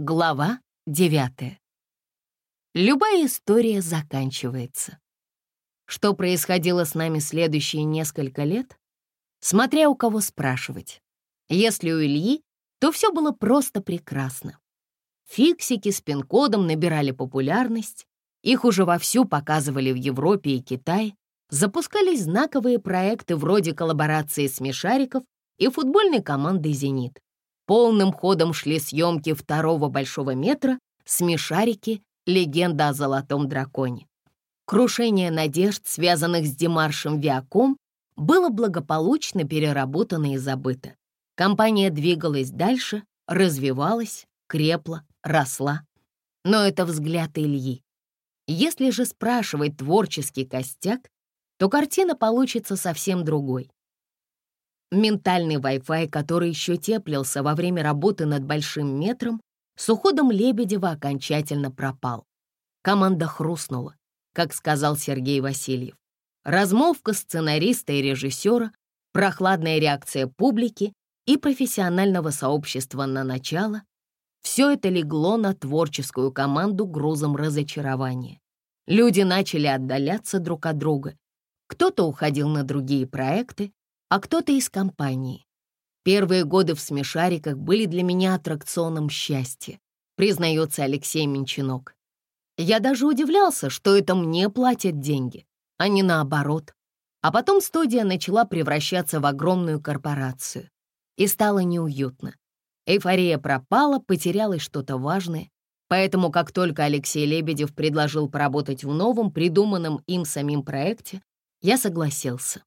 Глава 9. Любая история заканчивается. Что происходило с нами следующие несколько лет? Смотря у кого спрашивать. Если у Ильи, то все было просто прекрасно. Фиксики с пин-кодом набирали популярность, их уже вовсю показывали в Европе и Китае, запускались знаковые проекты вроде коллаборации смешариков и футбольной команды «Зенит». Полным ходом шли съемки второго большого метра «Смешарики. Легенда о золотом драконе». Крушение надежд, связанных с Демаршем Виаком, было благополучно переработано и забыто. Компания двигалась дальше, развивалась, крепла, росла. Но это взгляд Ильи. Если же спрашивать творческий костяк, то картина получится совсем другой. Ментальный Wi-Fi, который еще теплился во время работы над большим метром, с уходом Лебедева окончательно пропал. Команда хрустнула, как сказал Сергей Васильев. Размолвка сценариста и режиссера, прохладная реакция публики и профессионального сообщества на начало — все это легло на творческую команду грузом разочарования. Люди начали отдаляться друг от друга. Кто-то уходил на другие проекты, а кто-то из компании. Первые годы в смешариках были для меня аттракционом счастья, признается Алексей Менчинок. Я даже удивлялся, что это мне платят деньги, а не наоборот. А потом студия начала превращаться в огромную корпорацию. И стало неуютно. Эйфория пропала, потерялось что-то важное. Поэтому, как только Алексей Лебедев предложил поработать в новом, придуманном им самим проекте, я согласился.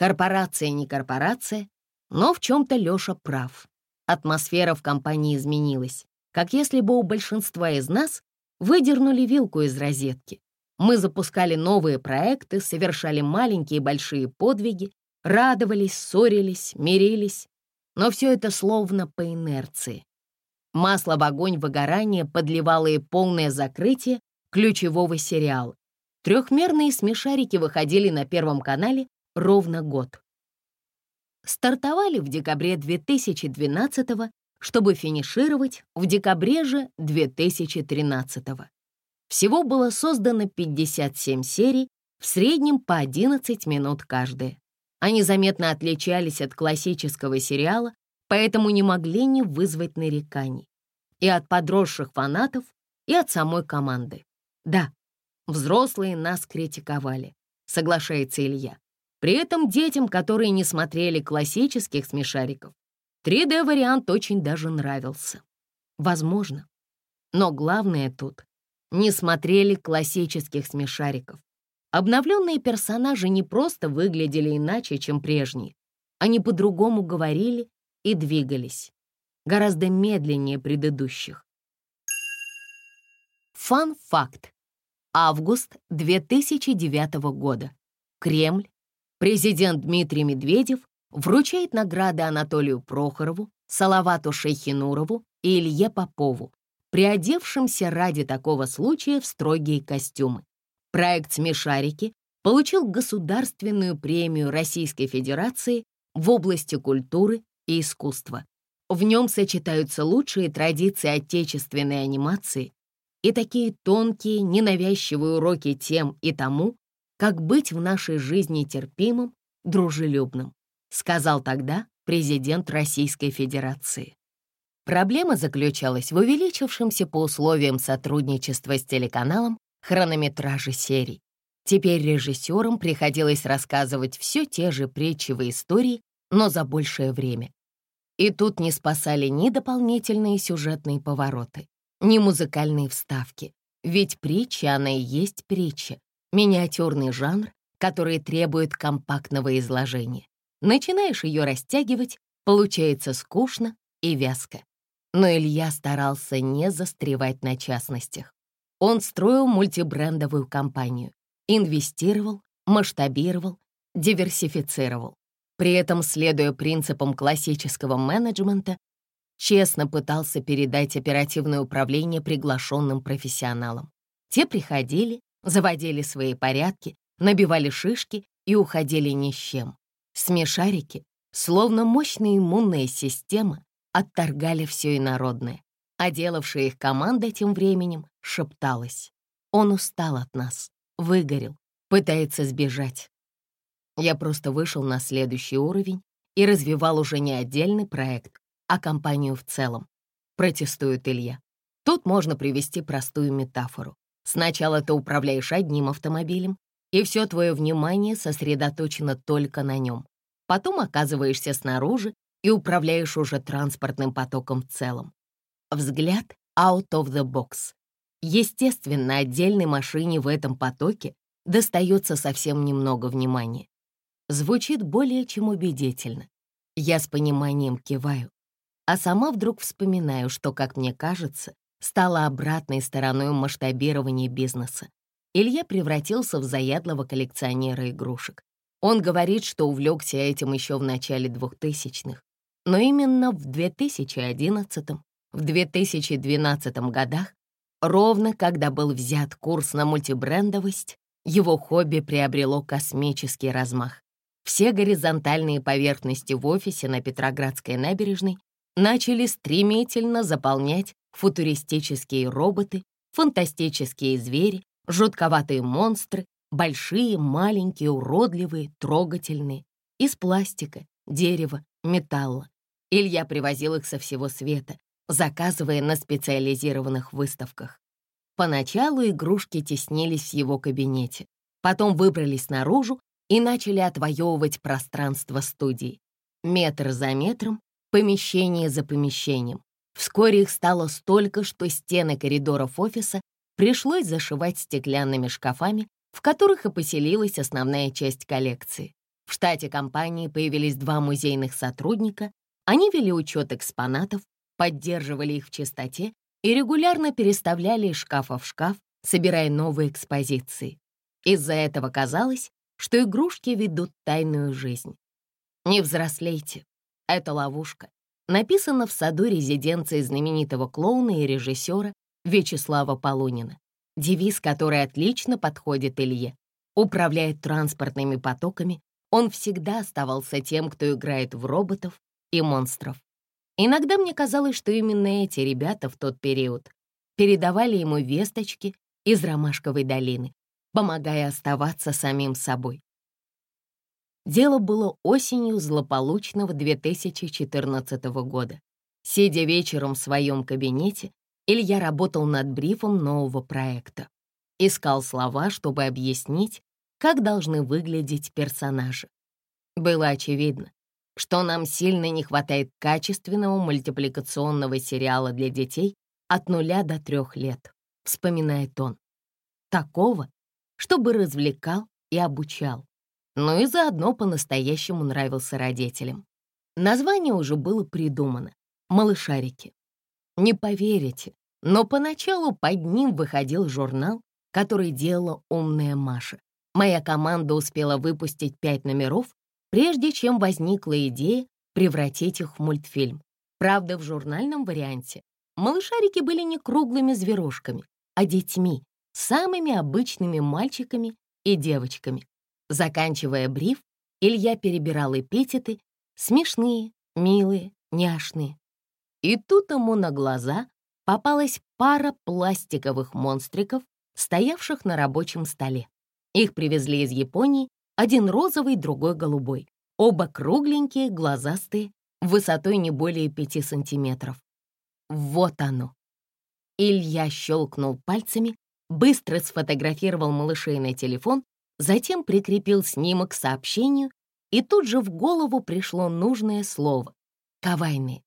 Корпорация не корпорация, но в чем-то Леша прав. Атмосфера в компании изменилась, как если бы у большинства из нас выдернули вилку из розетки. Мы запускали новые проекты, совершали маленькие и большие подвиги, радовались, ссорились, мирились. Но все это словно по инерции. Масло в огонь выгорания подливало и полное закрытие ключевого сериала. Трехмерные смешарики выходили на Первом канале ровно год. Стартовали в декабре 2012 чтобы финишировать в декабре же 2013 Всего было создано 57 серий, в среднем по 11 минут каждая. Они заметно отличались от классического сериала, поэтому не могли не вызвать нареканий. И от подросших фанатов, и от самой команды. Да, взрослые нас критиковали, соглашается Илья. При этом детям, которые не смотрели классических смешариков, 3D-вариант очень даже нравился. Возможно. Но главное тут — не смотрели классических смешариков. Обновленные персонажи не просто выглядели иначе, чем прежние. Они по-другому говорили и двигались. Гораздо медленнее предыдущих. Фан-факт. Август 2009 года. Кремль, Президент Дмитрий Медведев вручает награды Анатолию Прохорову, Салавату Шейхинурову и Илье Попову, приодевшимся ради такого случая в строгие костюмы. Проект «Смешарики» получил государственную премию Российской Федерации в области культуры и искусства. В нем сочетаются лучшие традиции отечественной анимации и такие тонкие, ненавязчивые уроки тем и тому, как быть в нашей жизни терпимым, дружелюбным, сказал тогда президент Российской Федерации. Проблема заключалась в увеличившемся по условиям сотрудничества с телеканалом хронометраже серий. Теперь режиссерам приходилось рассказывать все те же притчевые истории, но за большее время. И тут не спасали ни дополнительные сюжетные повороты, ни музыкальные вставки. Ведь притча, она и есть притча, Миниатюрный жанр, который требует компактного изложения. Начинаешь ее растягивать, получается скучно и вязко. Но Илья старался не застревать на частностях. Он строил мультибрендовую компанию, инвестировал, масштабировал, диверсифицировал. При этом, следуя принципам классического менеджмента, честно пытался передать оперативное управление приглашенным профессионалам. Те приходили, заводили свои порядки, набивали шишки и уходили ни с чем. Смешарики, словно мощная иммунная система, отторгали все инородное. А их команда тем временем шепталась. Он устал от нас, выгорел, пытается сбежать. Я просто вышел на следующий уровень и развивал уже не отдельный проект, а компанию в целом. Протестует Илья. Тут можно привести простую метафору. Сначала ты управляешь одним автомобилем, и все твое внимание сосредоточено только на нем. Потом оказываешься снаружи и управляешь уже транспортным потоком в целом. Взгляд out of the box. Естественно, отдельной машине в этом потоке достается совсем немного внимания. Звучит более чем убедительно. Я с пониманием киваю, а сама вдруг вспоминаю, что, как мне кажется, стало обратной стороной масштабирования бизнеса. Илья превратился в заядлого коллекционера игрушек. Он говорит, что увлекся этим еще в начале 2000-х, но именно в 2011 в 2012 годах, ровно когда был взят курс на мультибрендовость, его хобби приобрело космический размах. Все горизонтальные поверхности в офисе на Петроградской набережной начали стремительно заполнять футуристические роботы, фантастические звери, жутковатые монстры, большие, маленькие, уродливые, трогательные, из пластика, дерева, металла. Илья привозил их со всего света, заказывая на специализированных выставках. Поначалу игрушки теснились в его кабинете, потом выбрались наружу и начали отвоевывать пространство студии. Метр за метром, помещение за помещением. Вскоре их стало столько, что стены коридоров офиса пришлось зашивать стеклянными шкафами, в которых и поселилась основная часть коллекции. В штате компании появились два музейных сотрудника, они вели учет экспонатов, поддерживали их в чистоте и регулярно переставляли из шкафа в шкаф, собирая новые экспозиции. Из-за этого казалось, что игрушки ведут тайную жизнь. Не взрослейте, это ловушка. Написано в саду резиденции знаменитого клоуна и режиссера Вячеслава Полунина. Девиз, который отлично подходит Илье. Управляет транспортными потоками, он всегда оставался тем, кто играет в роботов и монстров. Иногда мне казалось, что именно эти ребята в тот период передавали ему весточки из Ромашковой долины, помогая оставаться самим собой. Дело было осенью злополучного 2014 года. Сидя вечером в своем кабинете, Илья работал над брифом нового проекта. Искал слова, чтобы объяснить, как должны выглядеть персонажи. Было очевидно, что нам сильно не хватает качественного мультипликационного сериала для детей от нуля до трех лет, вспоминает он. Такого, чтобы развлекал и обучал, но и заодно по-настоящему нравился родителям. Название уже было придумано — «Малышарики». Не поверите, но поначалу под ним выходил журнал, который делала «Умная Маша». Моя команда успела выпустить пять номеров, прежде чем возникла идея превратить их в мультфильм. Правда, в журнальном варианте малышарики были не круглыми зверушками, а детьми, самыми обычными мальчиками и девочками. Заканчивая бриф, Илья перебирал эпитеты смешные, милые, няшные. И тут ему на глаза попалась пара пластиковых монстриков, стоявших на рабочем столе. Их привезли из Японии, один розовый, другой голубой. Оба кругленькие, глазастые, высотой не более пяти сантиметров. Вот оно. Илья щелкнул пальцами, быстро сфотографировал малышей на телефон, затем прикрепил снимок к сообщению, и тут же в голову пришло нужное слово — кавайные.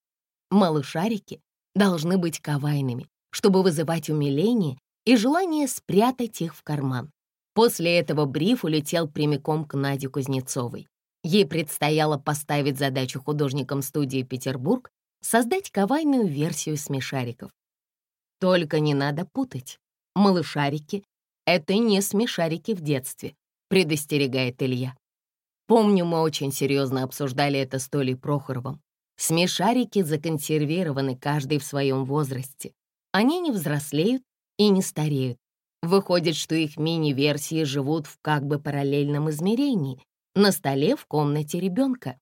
Малышарики должны быть кавайными, чтобы вызывать умиление и желание спрятать их в карман. После этого бриф улетел прямиком к Наде Кузнецовой. Ей предстояло поставить задачу художникам студии «Петербург» создать кавайную версию смешариков. Только не надо путать. Малышарики — это не смешарики в детстве, предостерегает Илья. Помню, мы очень серьезно обсуждали это с Толей Прохоровым. Смешарики законсервированы каждый в своем возрасте. Они не взрослеют и не стареют. Выходит, что их мини-версии живут в как бы параллельном измерении, на столе в комнате ребенка.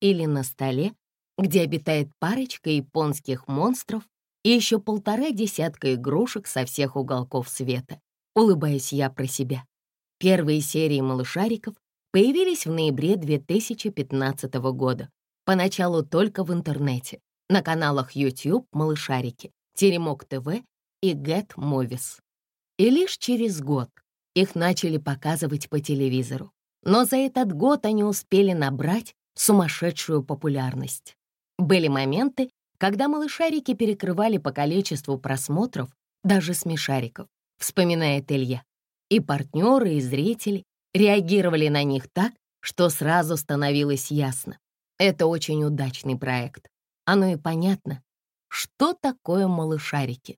Или на столе, где обитает парочка японских монстров и еще полтора десятка игрушек со всех уголков света. Улыбаюсь я про себя. Первые серии «Малышариков» появились в ноябре 2015 года. Поначалу только в интернете, на каналах YouTube «Малышарики», «Теремок ТВ» и «Get Movies». И лишь через год их начали показывать по телевизору. Но за этот год они успели набрать сумасшедшую популярность. Были моменты, когда малышарики перекрывали по количеству просмотров даже смешариков, вспоминает Илья. И партнеры, и зрители реагировали на них так, что сразу становилось ясно. Это очень удачный проект. Оно и понятно, что такое малышарики.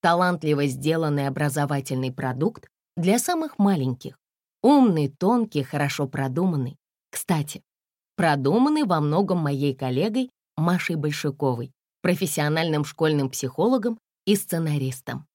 Талантливо сделанный образовательный продукт для самых маленьких. Умный, тонкий, хорошо продуманный. Кстати, продуманный во многом моей коллегой Машей Большаковой, профессиональным школьным психологом и сценаристом.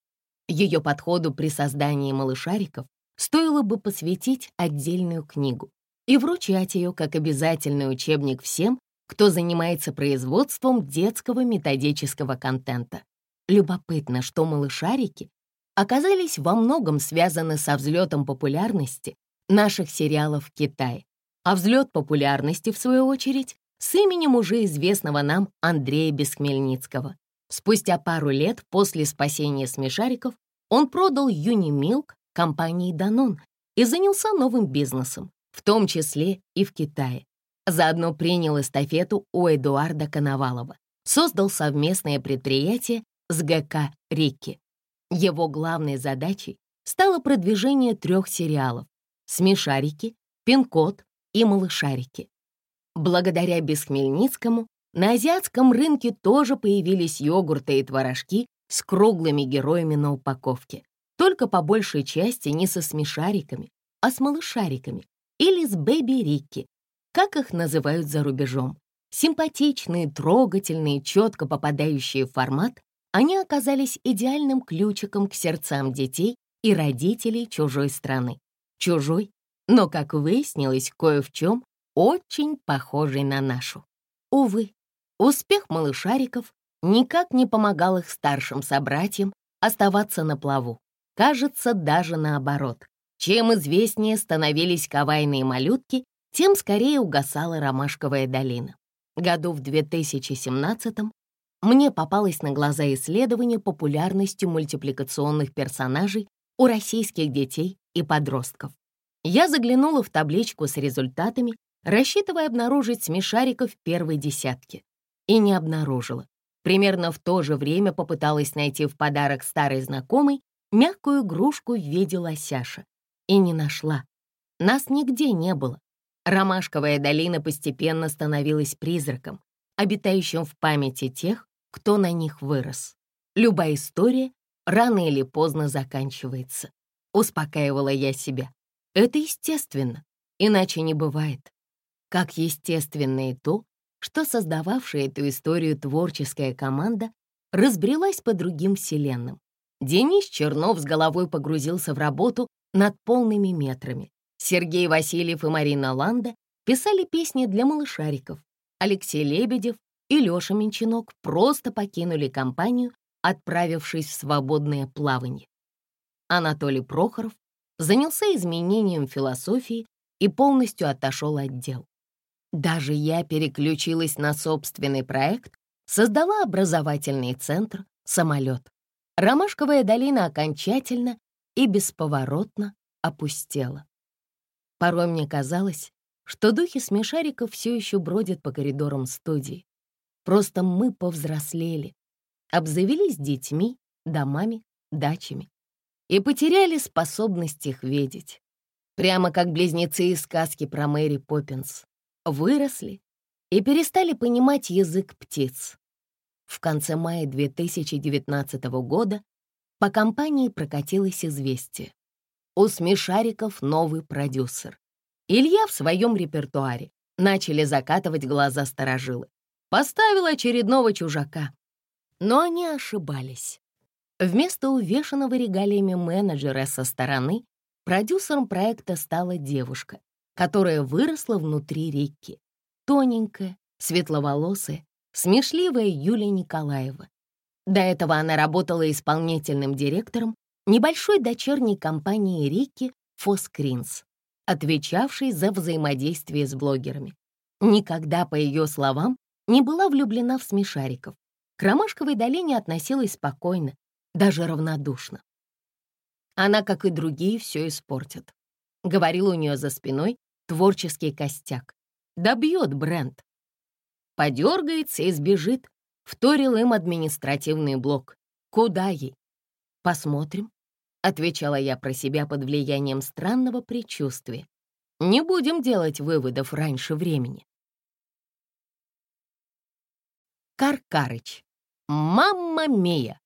Ее подходу при создании малышариков стоило бы посвятить отдельную книгу и вручать ее как обязательный учебник всем, кто занимается производством детского методического контента. Любопытно, что малышарики оказались во многом связаны со взлетом популярности наших сериалов в Китае, а взлет популярности, в свою очередь, с именем уже известного нам Андрея Бесхмельницкого. Спустя пару лет после спасения смешариков он продал Юнимилк компании Danone и занялся новым бизнесом, в том числе и в Китае. Заодно принял эстафету у Эдуарда Коновалова, создал совместное предприятие с ГК «Рикки». Его главной задачей стало продвижение трех сериалов «Смешарики», «Пин-код» и «Малышарики». Благодаря Бесхмельницкому на азиатском рынке тоже появились йогурты и творожки с круглыми героями на упаковке, только по большей части не со смешариками, а с малышариками или с бэби-рикки, как их называют за рубежом. Симпатичные, трогательные, четко попадающие в формат, они оказались идеальным ключиком к сердцам детей и родителей чужой страны. Чужой, но, как выяснилось, кое в чем очень похожий на нашу. Увы, успех малышариков никак не помогал их старшим собратьям оставаться на плаву. Кажется, даже наоборот. Чем известнее становились кавайные малютки, тем скорее угасала ромашковая долина. Году в 2017 мне попалось на глаза исследование популярностью мультипликационных персонажей у российских детей и подростков. Я заглянула в табличку с результатами рассчитывая обнаружить смешариков в первой десятке. И не обнаружила. Примерно в то же время попыталась найти в подарок старой знакомой мягкую игрушку в виде лосяша. И не нашла. Нас нигде не было. Ромашковая долина постепенно становилась призраком, обитающим в памяти тех, кто на них вырос. Любая история рано или поздно заканчивается. Успокаивала я себя. Это естественно, иначе не бывает как естественно и то, что создававшая эту историю творческая команда разбрелась по другим вселенным. Денис Чернов с головой погрузился в работу над полными метрами. Сергей Васильев и Марина Ланда писали песни для малышариков. Алексей Лебедев и Леша Менчинок просто покинули компанию, отправившись в свободное плавание. Анатолий Прохоров занялся изменением философии и полностью отошел от дел. Даже я переключилась на собственный проект, создала образовательный центр «Самолет». Ромашковая долина окончательно и бесповоротно опустела. Порой мне казалось, что духи смешариков все еще бродят по коридорам студии. Просто мы повзрослели, обзавелись детьми, домами, дачами и потеряли способность их видеть. Прямо как близнецы из сказки про Мэри Поппинс выросли и перестали понимать язык птиц. В конце мая 2019 года по компании прокатилось известие. У смешариков новый продюсер. Илья в своем репертуаре начали закатывать глаза сторожилы. Поставил очередного чужака. Но они ошибались. Вместо увешанного регалиями менеджера со стороны продюсером проекта стала девушка, которая выросла внутри реки. Тоненькая, светловолосая, смешливая Юлия Николаева. До этого она работала исполнительным директором небольшой дочерней компании Рики Фоскринс, отвечавшей за взаимодействие с блогерами. Никогда, по ее словам, не была влюблена в смешариков. К Ромашковой долине относилась спокойно, даже равнодушно. Она, как и другие, все испортит. Говорил у нее за спиной творческий костяк. Добьет бренд. Подергается и сбежит, вторил им административный блок. Куда ей? Посмотрим, отвечала я про себя под влиянием странного предчувствия. Не будем делать выводов раньше времени. Каркарыч. Мамма Мия.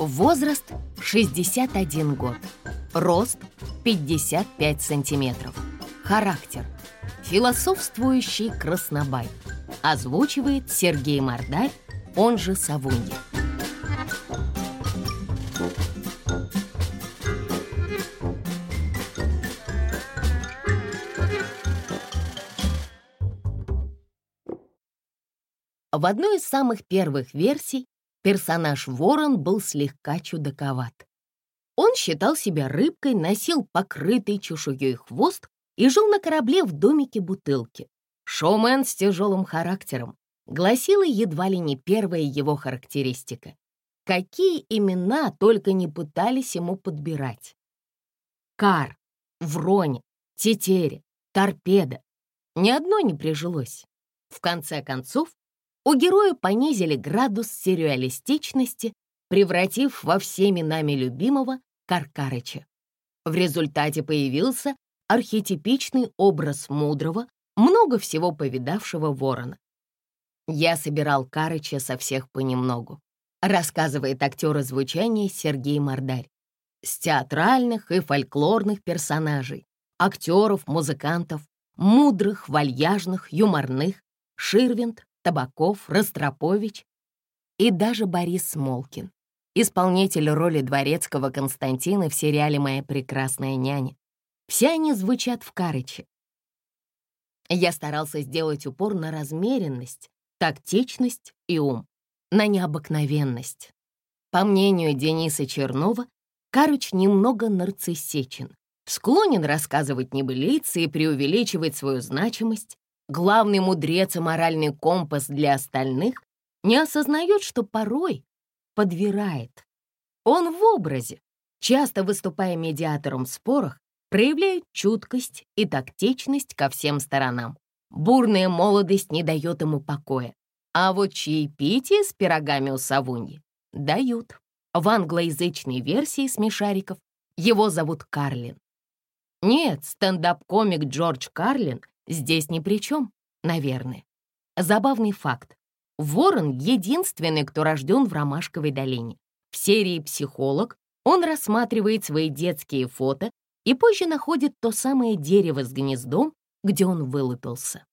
Возраст 61 год. Рост 55 сантиметров. Характер. Философствующий краснобай. Озвучивает Сергей Мордарь, он же Савунья. В одной из самых первых версий персонаж Ворон был слегка чудаковат. Он считал себя рыбкой, носил покрытый чешуей хвост и жил на корабле в домике бутылки. Шоумен с тяжелым характером, гласила едва ли не первая его характеристика. Какие имена только не пытались ему подбирать. Кар, Вроня, Тетеря, Торпеда. Ни одно не прижилось. В конце концов, у героя понизили градус сюрреалистичности, превратив во всеми нами любимого Каркарыча. В результате появился архетипичный образ мудрого, много всего повидавшего ворона. Я собирал Карыча со всех понемногу, рассказывает актер звучания Сергей Мордарь. С театральных и фольклорных персонажей, актеров, музыкантов, мудрых, вальяжных, юморных, Ширвинд, Табаков, Ростропович и даже Борис Смолкин, исполнитель роли дворецкого Константина в сериале «Моя прекрасная няня». Все они звучат в Карыче. Я старался сделать упор на размеренность, тактичность и ум, на необыкновенность. По мнению Дениса Чернова, Карыч немного нарциссичен, склонен рассказывать небылицы и преувеличивать свою значимость, главный мудрец и моральный компас для остальных, не осознает, что порой подвирает. Он в образе, часто выступая медиатором в спорах, проявляет чуткость и тактичность ко всем сторонам. Бурная молодость не дает ему покоя. А вот чаепитие с пирогами у Савуньи дают. В англоязычной версии смешариков его зовут Карлин. Нет, стендап-комик Джордж Карлин здесь ни при чем, наверное. Забавный факт. Ворон — единственный, кто рожден в Ромашковой долине. В серии «Психолог» он рассматривает свои детские фото и позже находит то самое дерево с гнездом, где он вылупился.